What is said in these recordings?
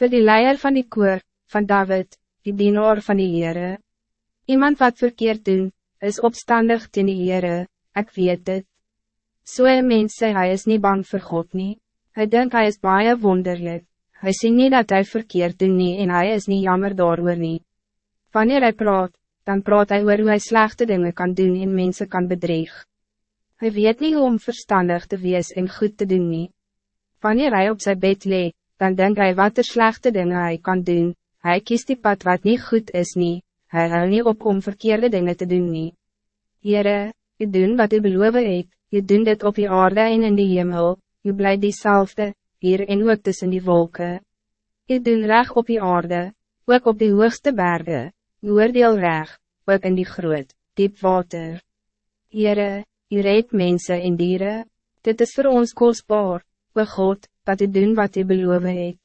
Voor die leier van die koor, van David, die dienaar van die Heere. Iemand wat verkeerd doen, is opstandig ten die Heere, ek weet het. So een mens sê hy is niet bang voor God nie, hy denkt hij is baie wonderlijk, hy sê nie dat hij verkeerd doen nie en hij is niet jammer daarover nie. Wanneer hij praat, dan praat hij oor hoe hy slechte dingen kan doen en mensen kan bedreig. Hij weet niet hoe om verstandig te wees en goed te doen nie. Wanneer hij op zijn bed lee, dan denkt hij wat er slechte dingen hij kan doen, hij kiest die pad wat niet goed is nie, hij hou niet op om verkeerde dingen te doen nie. Heere, je doen wat u beloven het, je doen dit op je aarde en in de hemel, je blijft diezelfde, hier en ook tussen die wolken. Je doen recht op je aarde, ook op de hoogste bergen, je oordeel recht, ook in die groot, diep water. Heere, je reed mensen en dieren, dit is voor ons kostbaar, o God, dat u doen wat u beloven het.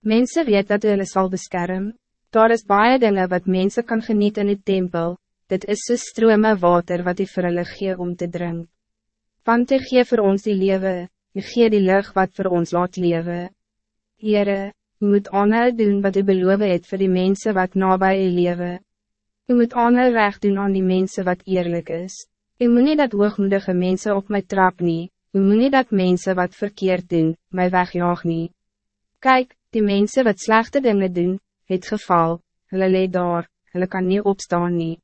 Mensen weet dat u hulle sal beskerm, daar is baie dinge wat mensen kan genieten in die tempel, dit is so strome water wat u vir hulle gee om te drinken. Want u gee vir ons die lewe, u gee die lucht wat voor ons laat lewe. Heere, u moet aanhou doen wat u beloof het vir die mensen wat nabij u lewe. U moet aanhou recht doen aan die mensen wat eerlijk is. U moet nie dat hoogmoedige mensen op my trap nie, u moet nie dat mensen wat verkeerd doen, my wegjaag nie. Kijk, die mensen wat slechte dingen doen, het geval, hulle leed daar, hulle kan niet opstaan nie.